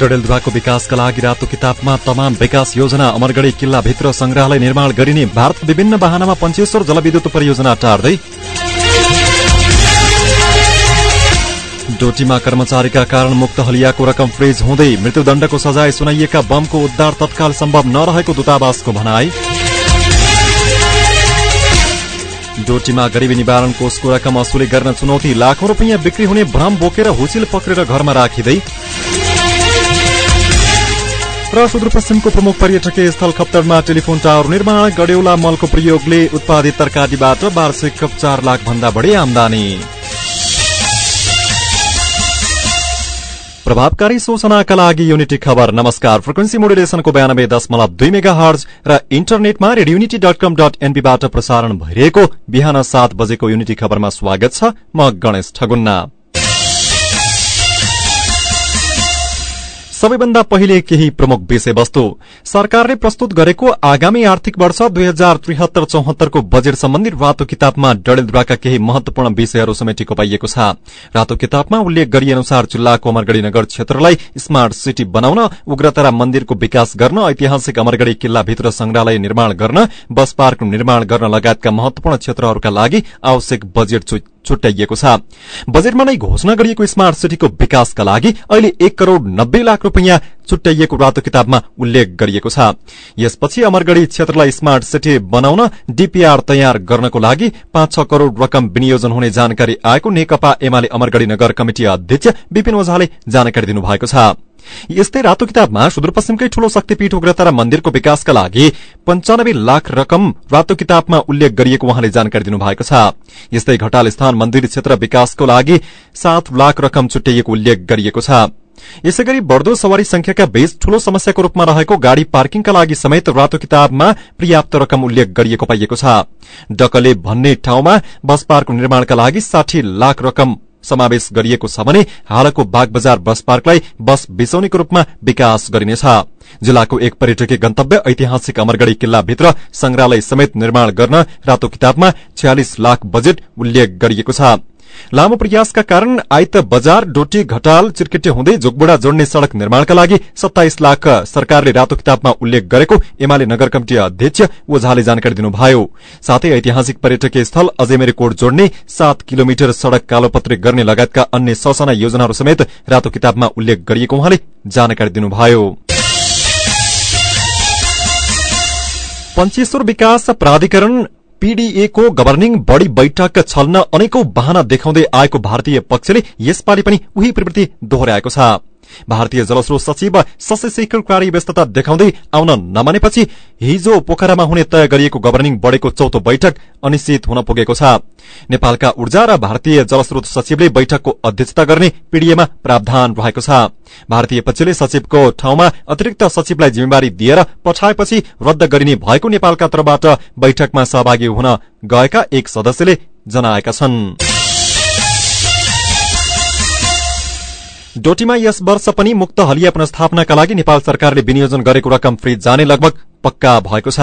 डडेलधुवाको विकासका लागि रातो किताबमा तमाम विकास योजना अमरगढ़ी किल्लाभित्र संग्रहालय निर्माण गरिने भारत विभिन्न वाहनामा पञ्चेश्वर जलविद्युत परियोजना टार्दै डोटीमा कर्मचारीका कारण मुक्त हलियाको रकम फ्रिज हुँदै मृत्युदण्डको सजाय सुनाइएका बमको उद्धार तत्काल सम्भव नरहेको दूतावासको भनाई। डोटीमा गरिबी निवारण कोषको रकम असुली गर्न चुनौती लाखौं रुपियाँ बिक्री हुने भ्रम बोकेर हुचिल पक्रेर घरमा राखिँदै र सुदूरपश्चिमको प्रमुख पर्यटकीय स्थल खप्तरमा टेलिफोन टावर निर्माण गडेौला मलको प्रयोगले उत्पादित तरकारीबाट वार्षिक चार लाख भन्दा बढी आमदानी। प्रभावकारी सूचनाका लागि युनिटी खबर नमस्कार। फ्रिक्वेन्सी मोडुलेसनको बयानब्बे दशमलव दुई मेगा हर्ज र इन्टरनेटमा radio unity dot com dot एनपीबाट प्रसारण भइरहेको बिहान सात बजेको युनिटी खबरमा स्वागत छ म गणेश ठगुन्ना। सबैभन्दा पहिले केही प्रमुख विषयवस्तु। सरकारले प्रस्तुत गरेको आगामी आर्थिक वर्ष दुई हजार त्रिहत्तर चौहत्तरको बजेट सम्बन्धी रातो किताबमा डडेलधुराका केही महत्वपूर्ण विषयहरू समेटेको पाइएको छ। रातो किताबमा उल्लेख गरिए अनुसार जिल्लाको अमरगढ़ी नगर क्षेत्रलाई स्मार्ट सिटी बनाउन उग्रतारा मन्दिरको विकास गर्न ऐतिहासिक अमरगढ़ी किल्लाभित्र संग्रहालय निर्माण गर्न बस पार्क निर्माण गर्न लगायतका महत्वपूर्ण क्षेत्रहरूका लागि आवश्यक बजेट छुट्याइएको छ। बजेटमा नै घोषणा गरिएको स्मार्ट सिटीको विकासका लागि अहिले एक करोड़ नब्बे लाख रूपियाँ छुट्याइएको रातो किताबमा उल्लेख गरिएको छ। यसपछि अमरगढ़ी क्षेत्रलाई स्मार्ट सिटी बनाउन डीपीआर तयार गर्नको लागि पाँच छ करोड़ रकम विनियोजन हुने जानकारी आएको नेकपा एमाले अमरगढ़ी नगर कमिटी अध्यक्ष विपिन ओझाले जानकारी दिनुभएको छ। यस्तै रातो किताबमा सुदूरपश्चिमकै ठूलो शक्तिपीठ उग्रतारा मन्दिरको विकासका लागि पञ्चानब्बे लाख रकम रातो किताबमा उल्लेख गरिएको उहाँले जानकारी दिनुभएको छ। यस्तै घटाल स्थान मन्दिर क्षेत्र विकासको लागि सात लाख रकम छुट्याइएको उल्लेख गरिएको छ। यसै गरी बढ़दो सवारी संख्याका बीच ठूलो समस्याको रूपमा रहेको गाड़ी पार्किङका लागि समेत रातो किताबमा पर्याप्त रकम उल्लेख गरिएको पाइएको छ। डकले भन्ने ठाउँमा बस पार्क निर्माणका लागि साठी लाख रकम समावेश गरिएको छ भने हालको बाग बजार बस पार्कलाई बस बिसौनीको रूपमा विकास गरिनेछ। जिल्लाको एक पर्यटकीय गन्तव्य ऐतिहासिक अमरगढ़ी किल्लाभित्र संग्रहालय समेत निर्माण गर्न रातो किताबमा छयालिस लाख बजेट उल्लेख गरिएको छ। लामो प्रयासका कारण आइत बजार डोटी घटाल चिर्केटे हुँदै जोगबुडा जोड्ने सड़क निर्माणका लागि सत्ताइस लाख सरकारले रातो किताबमा उल्लेख गरेको एमाले नगर कमिटी अध्यक्ष ओझाले जानकारी दिनुभयो। साथै ऐतिहासिक पर्यटकीय स्थल अजमेरी कोट जोड्ने सात किलोमिटर सड़क कालोपत्री गर्ने लगायतका अन्य ससाना योजनाहरू समेत रातो किताबमा उल्लेख गरिएको उहाँले जानकारी दिनुभयो। पञ्चेश्वर विकास प्राधिकरण पीडीएको गभर्निङ बडी बैठक छल्न अनेकौं वाहना देखाउँदै आएको भारतीय पक्षले यसपालि पनि उही प्रवृत्ति दोहोर्याएको छ। भारतीय जलस्रोत सचिव शशि शेखर कार्यव्यस्तता देखाउँदै आउन नमानेपछि हिजो पोखरामा हुने तय गरिएको गभर्निङ बडेको चौथो बैठक अनिश्चित हुन पुगेको छ। नेपालका ऊर्जा र भारतीय जलस्रोत सचिवले बैठकको अध्यक्षता गर्ने पीडीएमा प्रावधान रहेको छ। भारतीय पक्षले सचिवको ठाउँमा अतिरिक्त सचिवलाई जिम्मेवारी दिएर पठाएपछि रद्द गरिने भएको नेपालका तर्फबाट बैठकमा सहभागी हुन गएका एक सदस्यले जनाएका छनृ। डोटीमा यस वर्ष पनि मुक्त हलिया पुनस्थापनाका लागि नेपाल सरकारले विनियोजन गरेको रकम फ्रिज जाने लगभग पक्का भएको छ।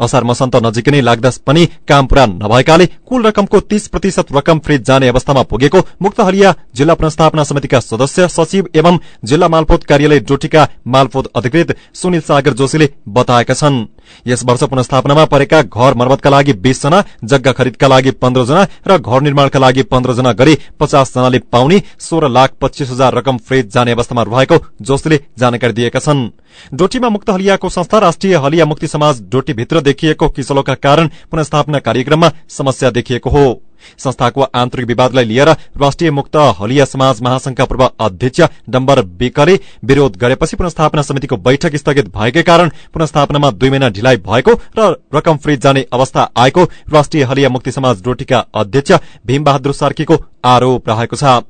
असार मसन्त नजिकै नै लाग्दा पनि काम पूरा नभएकाले कुल रकमको तीस प्रतिशत रकम फ्रिज जाने अवस्थामा पुगेको मुक्त हलिया जिल्ला पुनस्थापना समितिका सदस्य सचिव एवं जिल्ला मालपोत कार्यालय डोटीका मालपोत अधिकृत सुनिल सागर जोशीले बताएका छन्। यस वर्ष पुनस्थापनामा परेका घर मर्मतका लागि बीस जना जग्गा खरिदका लागि पन्ध्र जना र घर निर्माणका लागि पन्ध्र जना गरी पचास जनाले पाउने सोह्र लाख पच्चीस हजार रकम फ्रिज जाने अवस्थामा रहेको जोशीले जानकारी दिएका छन्। डोटीमा मुक्त हलियाको संस्था राष्ट्रिय हलिया मुक्ति समाज डोटीभित्र देखिएको किसलोका कारण पुनस्थापना कार्यक्रममा समस्या देखिएको हो। संस्थाको आन्तरिक विवादलाई लिएर राष्ट्रिय मुक्त हलिया समाज महासंघका पूर्व अध्यक्ष डम्बर विकले विरोध गरेपछि पुनस्थापना समितिको बैठक स्थगित भएकै कारण पुनस्थापनामा दुई महिना ढिलाइ भएको र रकम फ्रिज जाने अवस्था आएको राष्ट्रिय हलिया मुक्ति समाज डोटीका अध्यक्ष भीमबहादुर सार्कीको आरोप रहेको छ।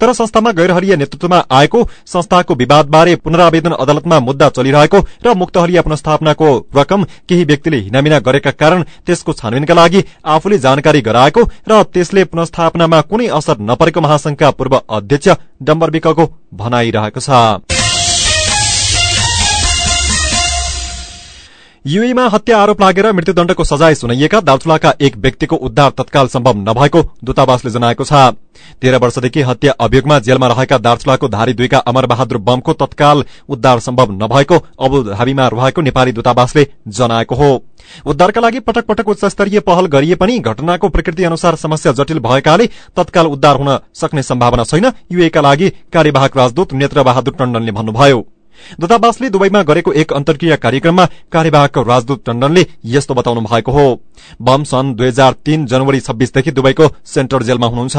तर संस्थामा गैरहरिया नेतृत्वमा आएको संस्थाको विवादबारे पुनरावेदन अदालतमा मुद्दा चलिरहेको र मुक्त हरिया पुनस्थापनाको रकम केही व्यक्तिले हिनामिना गरेका कारण त्यसको छानबिनका लागि आफूले जानकारी गराएको र त्यसले पुनस्थापनामा कुनै असर नपरेको महासंघका पूर्व अध्यक्ष डम्बर विकको भनाइरहेको छ। युएमा हत्या आरोप लागेर मृत्युदण्डको सजाय सुनाइएका दार्चुलाका एक व्यक्तिको उद्धार तत्काल सम्भव नभएको दूतावासले जनाएको छ। तेह्र वर्षदेखि हत्या अभियोगमा जेलमा रहेका दार्चुलाको धारी दुईका अमर बहादुर बमको तत्काल उद्धार सम्भव नभएको अबुधाबीमा रहेको नेपाली दूतावासले जनाएको हो। उद्धारका लागि पटक पटक उच्च स्तरीय पहल गरिए पनि घटनाको प्रकृति अनुसार समस्या जटिल भएकाले तत्काल उद्धार हुन सक्ने सम्भावना छैन। युएका लागि कार्यवाहक राजदूत नेत्र बहादुर टण्डनले भन्नुभयो। दूतावासले दुवैमा गरेको एक अन्तर्क्रिया कार्यक्रममा कार्यवाहक राजदूत टण्डनले यस्तो बताउनु भएको हो। बम सन् दुई हजार तीन जनवरी छब्बीसदेखि दुबईको सेन्ट्रल जेलमा हुनुहुन्छ।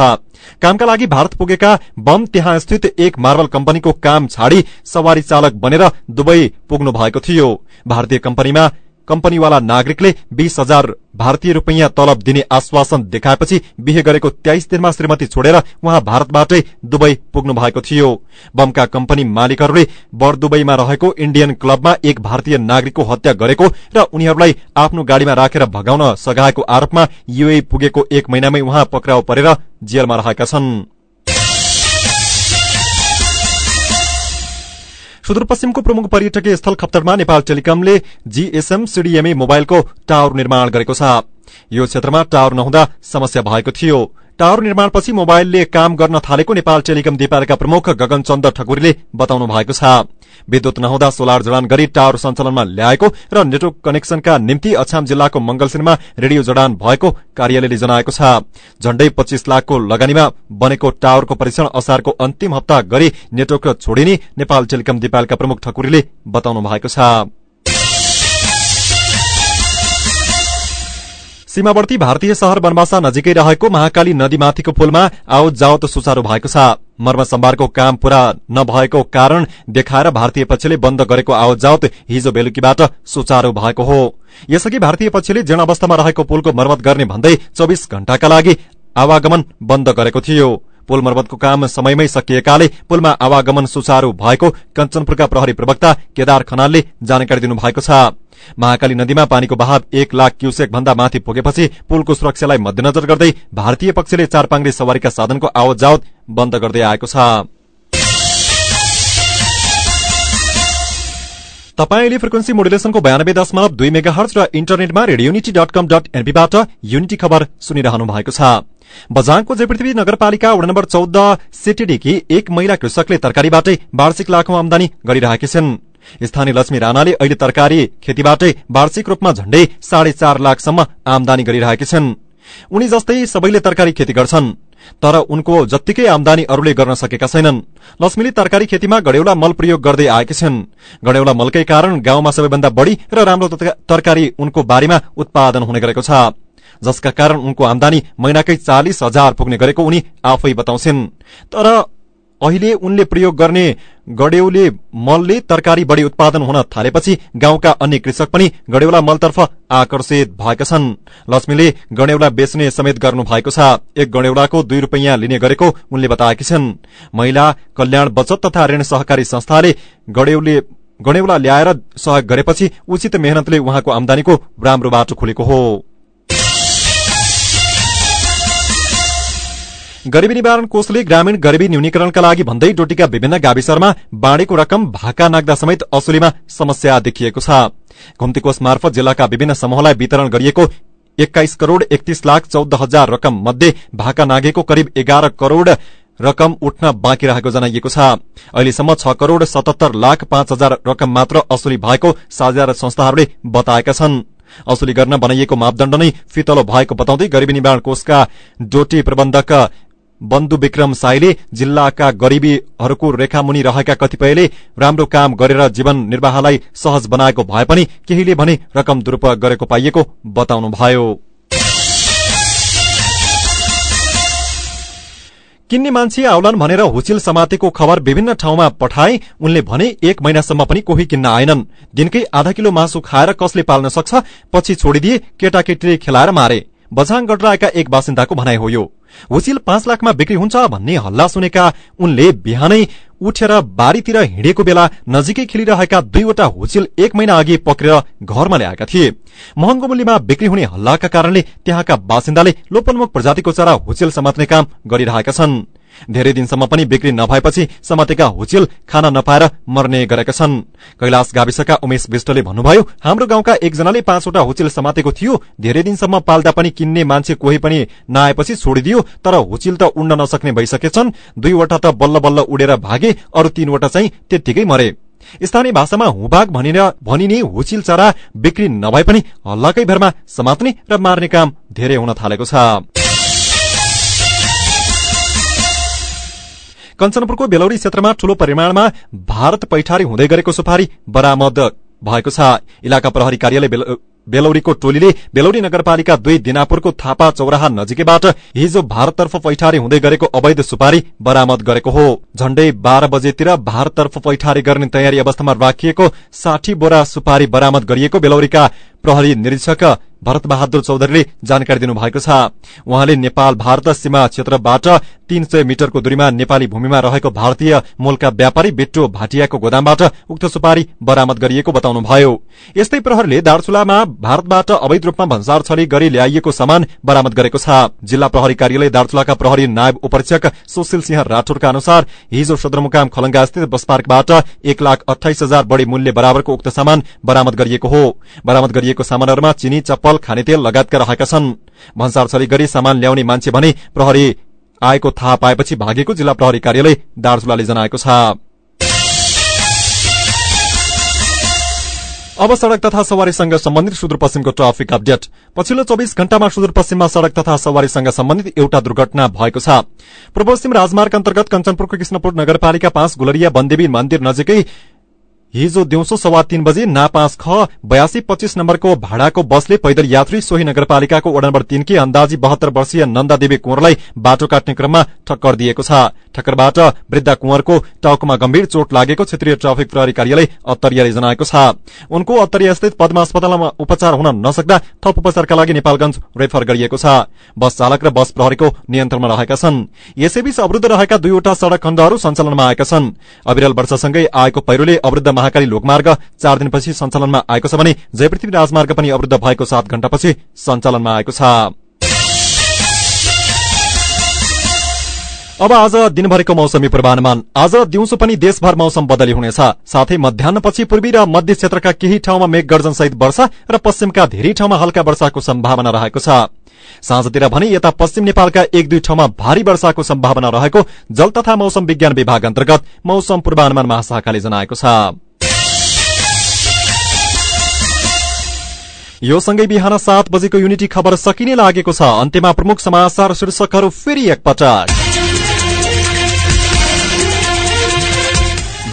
कामका लागि भारत पुगेका बम त्यहाँ स्थित एक मार्बल कम्पनीको काम छाडी सवारी चालक बनेर दुबई पुग्नु भएको थियो। भारतीय कम्पनीमा कम्पनीवाला नागरिकले बीस हजार भारतीय रूपियाँ तलब दिने आश्वासन देखाएपछि बिहे गरेको तेइस दिनमा श्रीमती छोडेर उहाँ भारतबाटै दुबई पुग्नु भएको थियो। बमका कम्पनी मालिकहरूले बर दुबईमा रहेको इण्डियन क्लबमा एक भारतीय नागरिकको हत्या गरेको र उनीहरूलाई आफ्नो गाड़ीमा राखेर भगाउन सघाएको आरोपमा युए पुगेको एक महिनामै उहाँ पक्राउ परेर जेलमा रहेका छन्। सुदूरपश्चिमको प्रमुख पर्यटकीय स्थल खप्तरमा नेपाल टेलिकमले जीएसएम सीडीएमए मोबाइलको टावर निर्माण गरेको छ। यो क्षेत्रमा टावर नहुँदा समस्या भएको थियो। टावर निर्माणपछि मोबाइलले काम गर्न थालेको नेपाल टेलिकम दिपालका प्रमुख गगनचन्द ठकुरीले बताउनु भएको छ। विद्युत नहुँदा सोलर जडान गरी टावर सञ्चालनमा ल्याएको र नेटवर्क कनेक्सनका निम्ति अछाम जिल्लाको मंगलसिरमा रेडियो जडान भएको कार्यालयले जनाएको छ। झण्डै पच्चीस लाखको लगानीमा बनेको टावरको परीक्षण असारको अन्तिम हप्ता गरी नेटवर्क छोडिने नेपाल टेलिकम दिपालका प्रमुख ठकुरीले बताउनु भएको छ। सीमावर्ती भारतीय शहर बनबासा नजिकै रहेको महाकाली नदीमाथिको पुलमा आवत जावत सुचारू भएको छ। मर्म सम्भारको काम पूरा नभएको कारण देखाएर भारतीय पक्षले बन्द गरेको आवत जावत हिजो बेलुकीबाट सुचारू भएको हो। यसअघि भारतीय पक्षले जीर्ण अवस्थामा रहेको पुलको मर्मत गर्ने भन्दै चौविस घण्टाका लागि आवागमन बन्द गरेको थियो। पुल मर्मतको काम समयमै सकिएकाले पुलमा आवागमन सुचारू भएको कञ्चनपुरका प्रहरी प्रवक्ता केदार खनालले जानकारी दिनुभएको छ। महाकाली नदीमा पानीको बहाव एक लाख क्यूसेक भन्दा माथि पुगेपछि पुलको सुरक्षालाई मध्यनजर गर्दै भारतीय पक्षले चारपाङ्रे सवारीका साधनको आवत जावत बन्द गर्दै आएको छ। तपाईँले फ्रिक्वेन्सी मोडुलेसनको बयानब्बे दशमलव दुई मेगा हर्च र इन्टरनेटमा radio unity dot com dot एनपीबाट unity खबर सुनिरहनु भएको छ। बझाङको जयपृथ्वी नगरपालिका वडा नम्बर चौध सिटिडीकी एक महिला कृषकले तरकारीबाटै वार्षिक लाखौं आमदानी गरिरहेकी छिन्। स्थानीय लक्ष्मी राणाले अहिले तरकारी खेतीबाटै वार्षिक रूपमा झण्डै साढे चार लाखसम्म आमदानी गरिरहेकी छन्। उनी जस्तै सबैले तरकारी खेती गर्छन् तर उनको जत्तिकै आमदानी अरूले गर्न सकेका छैनन्। लक्ष्मीले तरकारी खेतीमा गडेौला मल प्रयोग गर्दै आएकी छिन्। गडेौला मलकै कारण गाउँमा सबैभन्दा बढ़ी र राम्रो तरकारी उनको बारीमा उत्पादन हुने गरेको छ। जसका कारण उनको आमदानी महिनाकै चालिस हजार पुग्ने गरेको उनी आफै बताउँछिन्। तर अहिले उनले प्रयोग गर्ने गडेउले मलले तरकारी बढ़ी उत्पादन हुन थालेपछि गाउँका अन्य कृषक पनि गडेउला मलतर्फ आकर्षित भएका छन्। लक्ष्मीले गडेउला बेच्ने समेत गर्नु भएको छ। एक गडेउलाको दुई रूपियाँ लिने गरेको उनले बताएकी छन्। महिला कल्याण बचत तथा ऋण सहकारी संस्थाले गडेउला ल्याएर सहयोग गरेपछि उचित मेहनतले उहाँको आमदानीको राम्रो बाटो खुलेको हो। गरीबी निवारण कोषले ग्रामीण गरीबी न्यूनीकरणका लागि भन्दै डोटीका विभिन्न गाविसहरूमा बाँडेको रकम भाका नाग्दा समेत असुलीमा समस्या देखिएको छ। घुम्ती कोष मार्फत जिल्लाका विभिन्न समूहलाई वितरण गरिएको एक्काइस करोड़ एकतीस लाख चौध हजार रकम मध्ये भाका नागेको करिब एघार करोड़ रकम उठ्न बाँकी रहेको जनाइएको छ। अहिलेसम्म छ करोड़ सतहत्तर लाख पाँच हजार रकम मात्र असुली भएको साझा संस्थाहरूले बताएका छन्। असुली गर्न बनाइएको मापदण्ड नै फितलो भएको बताउँदै गरीबी निवारण कोषका डोटी प्रबन्धक बन्धु विक्रम साईले जिल्लाका गरीबीहरूको रेखामुनि रहेका कतिपयले राम्रो काम गरेर जीवन निर्वाहलाई सहज बनाएको भए पनि केहीले भने रकम दुरूपयोग गरेको पाइएको बताउनुभयो। किन्ने मान्छे आउलान् भनेर हुचिल समातेको खबर विभिन्न ठाउँमा पठाए उनले भने एक महिनासम्म पनि कोही किन्न आएनन्। दिनकै आधा किलो मासु खाएर कसले पाल्न सक्छ पछि छोडिदिए केटाकेटीले खेलाएर मारे। बझाङ गडराएका एक बासिन्दाको भनाइ हो यो। हुचिल पाँच लाखमा बिक्री हुन्छ भन्ने हल्ला सुनेका उनले बिहानै उठेर बारीतिर हिँडेको बेला नजिकै खेलिरहेका दुईवटा हुचिल एक महिना अघि पक्रेर घरमा ल्याएका थिए। महँगो मूल्यमा बिक्री हुने हल्लाका कारणले त्यहाँका बासिन्दाले लोपन्मुख प्रजातिको चरा हुचिल समात्ने काम गरिरहेका छन्। धेरै दिनसम्म पनि बिक्री नभएपछि समातेका हुचिल खान नपाएर मर्ने गरेका छन्। कैलाश गाविसका उमेश विष्टले भन्नुभयो हाम्रो गाउँका एकजनाले पाँचवटा हुचिल समातेको थियो। धेरै दिनसम्म पाल्दा पनि किन्ने मान्छे कोही पनि नआएपछि छोडिदियो तर हुचिल त उड्न नसक्ने भइसकेछन् दुईवटा त बल्ल बल्ल उडेर भागे अरू तीनवटा चाहिँ त्यत्तिकै मरे। स्थानीय भाषामा हुबाग भनिने हुचिल चरा बिक्री नभए पनि हल्लाकै भरमा समात्ने र मार्ने काम धेरै हुन थालेको छ। कञ्चनपुरको बेलौरी क्षेत्रमा ठूलो परिमाणमा भारत पैठारी हुँदै गरेको सुपारी बरामद भएको छ। इलाका प्रहरी कार्यालय बेलौरीको टोलीले बेलौरी नगरपालिका दुई दिनापुरको थापा चौराहा नजिकैबाट हिजो भारततर्फ पैठारी हुँदै गरेको अवैध सुपारी बरामद गरेको हो। झण्डै बाह्र बजेतिर भारततर्फ पैठारी गर्ने तयारी अवस्थामा राखिएको साठी बोरा सुपारी बरामद गरिएको बेलौरीका प्रहरी निरीक्षक भरत बहादुर चौधरीले जानकारी दिनुभएको छ। उहाँले नेपाल भारत सीमा क्षेत्रबाट तीन सय मिटरको दूरीमा नेपाली भूमिमा रहेको भारतीय मूलका व्यापारी बेट्टो भाटियाको गोदामबाट उक्त सुपारी बरामद गरिएको बताउनुभयो। यस्तै प्रहरले दार्चुलामा भारतबाट अवैध रूपमा भन्सार छली गरी ल्याइएको सामान बरामद गरेको छ। जिल्ला प्रहरी कार्यालय दार्चुलाका प्रहरी नायब उपरीक्षक सुशील सिंह राठौरका अनुसार हिजो सदरमुकाम खलंगा स्थित बस पार्कबाट एक लाख अठाइस हजार बढ़ी मूल्य बराबरको उक्त सामान बरामद गरिएको हो। बरामद गरिएको सामानहरूमा चिनी चप्पल खानेतेल लगायतका रहेका छन्। भन्सार छली गरी सामान ल्याउने मान्छे भने प्रहरी आएको थाहा पाएपछि भागेको जिल्ला प्रहरी कार्यालय दार्चुलाले जनाएको छ। अब सड़क तथा सवारीसँग सम्बन्धित सुदूरपश्चिमको ट्राफिक अपडेट। पछिल्लो चौबिस घण्टामा सुदूरपश्चिममा सड़क तथा सवारीसँग सम्बन्धित एउटा दुर्घटना भएको छ। पूर्व पश्चिम राजमार्ग अन्तर्गत कञ्चनपुरको कृष्णपुर नगरपालिका पाँच गुलरिया बन्देवी मन्दिर नजिकै हिजो दिउँसो सवा तीन बजे ना पाँच ख बयासी पच्चीस नम्बरको भाडाको बसले पैदल यात्री सोही नगरपालिकाको वडा नम्बर तीनकी अन्दाजी बहत्तर वर्षीय नन्दा देवी कुँवरलाई बाटो काट्ने क्रममा ठक्कर दिएको छ। ठक्करबाट वृद्ध कुँवरको टाउकोमा गम्भीर चोट लागेको क्षेत्रीय ट्राफिक प्रहरी कार्यालय अत्तरियाले जनाएको छ। उनको अत्तरिया स्थित पद्मा अस्पतालमा उपचार हुन नसक्दा थप उपचारका लागि नेपालगंज रेफर गरिएको छ। बस चालक र बस प्रहरीको नियन्त्रणमा रहेका छन्। यसैबीच अवरूद्ध रहेका दुईवटा सड़क खण्डहरू सञ्चालनमा आएका छन्। अविरल वर्षसँगै आएको पहिरोले अवरूद्ध महाकाली लोकमार्ग चार दिनपछि सञ्चालनमा आएको छ भने जयपृथ्वी राजमार्ग पनि अवरूद्ध भएको सात घण्टापछि सञ्चालनमा आएको छ। अब आज दिनभरिको मौसमी पूर्वानुमान। आज दिउँसो पनि देशभर मौसम बदली हुनेछ। साथै मध्याहपछि पूर्वी र मध्य क्षेत्रका केही ठाउँमा मेघ सहित वर्षा र पश्चिमका धेरै ठाउँमा हल्का वर्षाको सम्भावना रहेको छ। साँझतिर भने यता पश्चिम नेपालका एक दुई ठाउँमा भारी वर्षाको सम्भावना रहेको जल तथा मौसम विज्ञान विभाग अन्तर्गत मौसम पूर्वानुमान महाशाखाले जनाएको छ। यो सँगै बिहान सात बजेको युनिटी खबर सकिने लागेको छ। अन्त्यमा प्रमुख समाचार शीर्षकहरू फेरि एकपटक।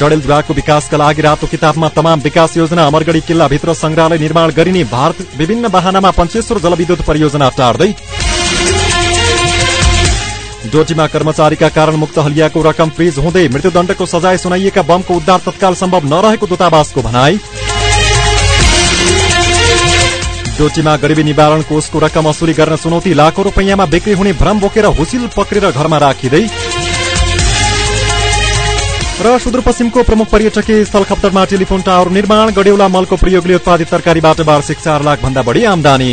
डडेलधुराको विकासका लागि रातो किताबमा तमाम विकास योजना अमरगढ़ी किल्लाभित्र संग्रहालय निर्माण गरिने भारत विभिन्न वाहनामा पञ्चेश्वर जलविद्युत परियोजना टार्दै। डोटीमा कर्मचारीका कारण मुक्त हलियाको रकम फ्रिज हुँदै मृत्युदण्डको सजाय सुनाइएका बमको उद्धार तत्काल सम्भव नरहेको दूतावासको भनाई। डोटीमा गरिबी निवारण कोषको रकम असुली गर्न चुनौती लाखौं रुपियाँमा बिक्री हुने भ्रम बोकेर हुसिल पक्रेर घरमा राखिँदै र सुदूरपश्चिमको प्रमुख पर्यटकीय स्थल खप्तरमा टेलिफोन टावर निर्माण गडेउला मलको प्रयोगले उत्पादित तरकारीबाट वार्षिक चार लाख भन्दा बढी आमदानी।